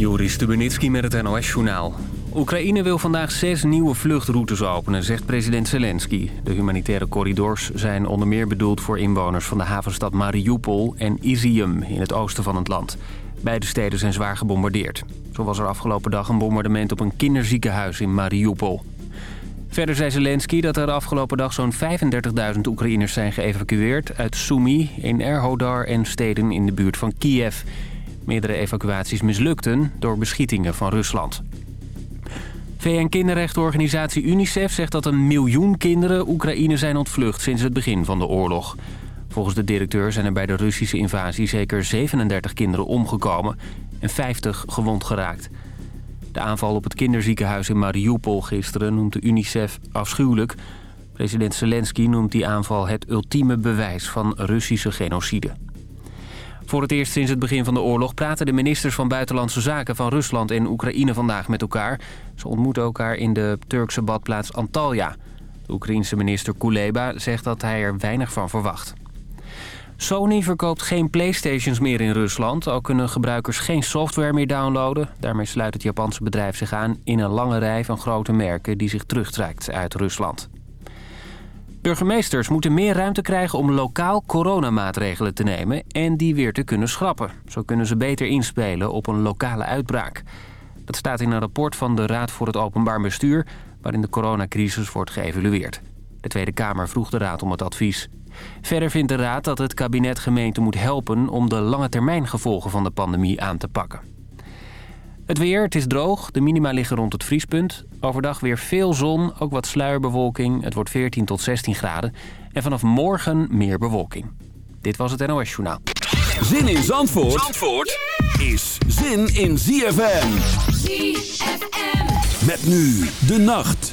Joris Stubenitski met het NOS-journaal. Oekraïne wil vandaag zes nieuwe vluchtroutes openen, zegt president Zelensky. De humanitaire corridors zijn onder meer bedoeld voor inwoners van de havenstad Mariupol en Izium in het oosten van het land. Beide steden zijn zwaar gebombardeerd. Zo was er afgelopen dag een bombardement op een kinderziekenhuis in Mariupol. Verder zei Zelensky dat er afgelopen dag zo'n 35.000 Oekraïners zijn geëvacueerd... uit Sumy, in Erhodar en steden in de buurt van Kiev. Meerdere evacuaties mislukten door beschietingen van Rusland. VN-kinderrechtenorganisatie UNICEF zegt dat een miljoen kinderen Oekraïne zijn ontvlucht sinds het begin van de oorlog. Volgens de directeur zijn er bij de Russische invasie zeker 37 kinderen omgekomen en 50 gewond geraakt. De aanval op het kinderziekenhuis in Mariupol gisteren noemt de UNICEF afschuwelijk. President Zelensky noemt die aanval het ultieme bewijs van Russische genocide. Voor het eerst sinds het begin van de oorlog praten de ministers van Buitenlandse Zaken van Rusland en Oekraïne vandaag met elkaar. Ze ontmoeten elkaar in de Turkse badplaats Antalya. De Oekraïense minister Kuleba zegt dat hij er weinig van verwacht. Sony verkoopt geen Playstations meer in Rusland. Al kunnen gebruikers geen software meer downloaden. Daarmee sluit het Japanse bedrijf zich aan in een lange rij van grote merken... die zich terugtrekt uit Rusland. Burgemeesters moeten meer ruimte krijgen om lokaal coronamaatregelen te nemen... en die weer te kunnen schrappen. Zo kunnen ze beter inspelen op een lokale uitbraak. Dat staat in een rapport van de Raad voor het Openbaar Bestuur... waarin de coronacrisis wordt geëvalueerd. De Tweede Kamer vroeg de Raad om het advies. Verder vindt de Raad dat het kabinet gemeenten moet helpen... om de lange termijn gevolgen van de pandemie aan te pakken. Het weer, het is droog. De minima liggen rond het vriespunt. Overdag weer veel zon, ook wat sluierbewolking. Het wordt 14 tot 16 graden. En vanaf morgen meer bewolking. Dit was het NOS Journaal. Zin in Zandvoort, Zandvoort is zin in ZFM. ZFM. Met nu de nacht.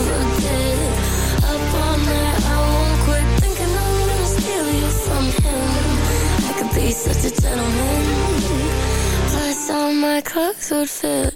such a gentleman. Plus, all my clothes would fit.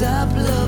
Stop loving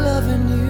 loving you.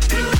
Streisand.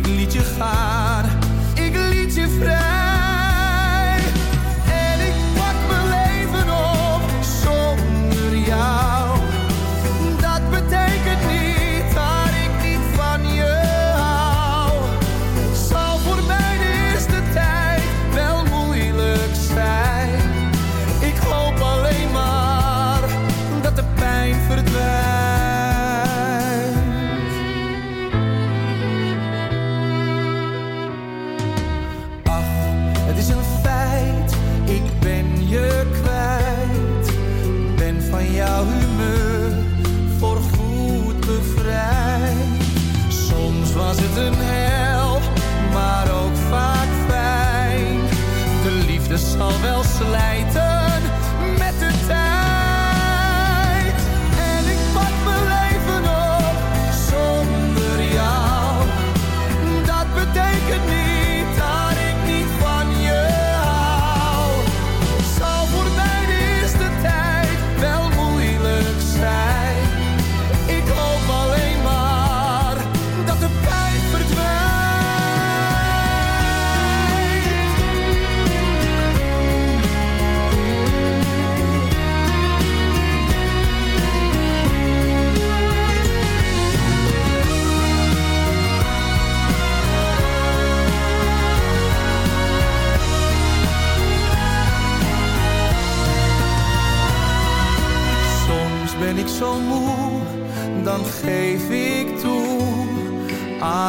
Ik liet je gaan, ik liet je vrij.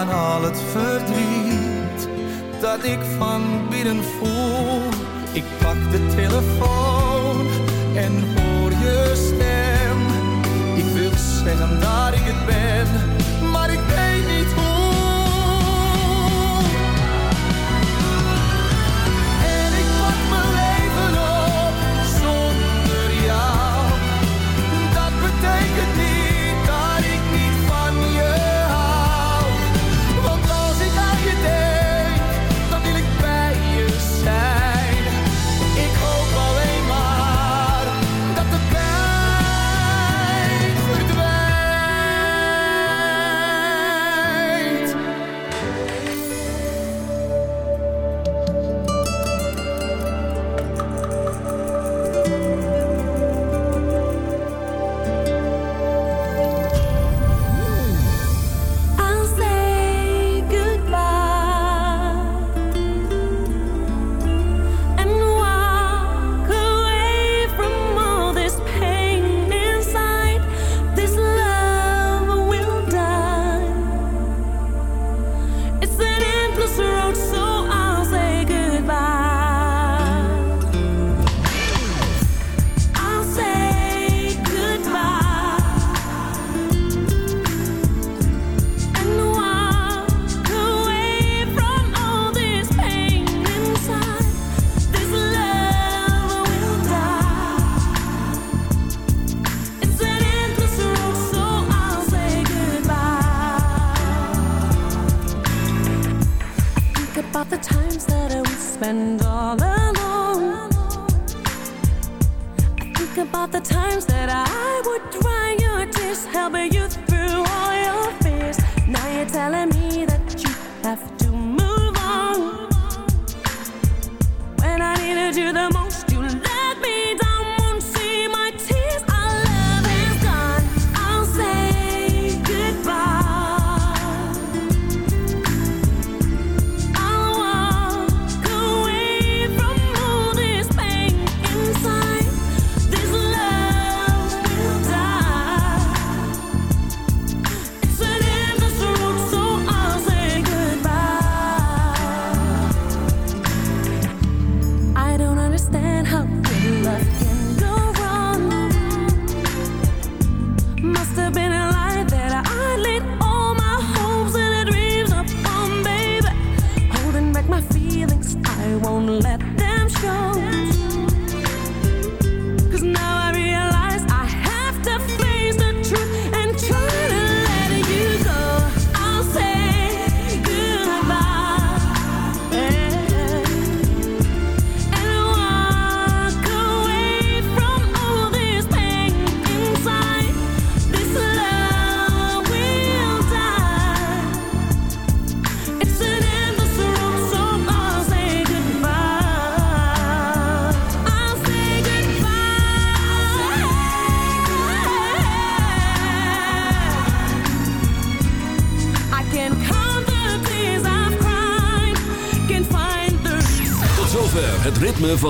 al het verdriet dat ik van binnen voel. Ik pak de telefoon en hoor I'll be you.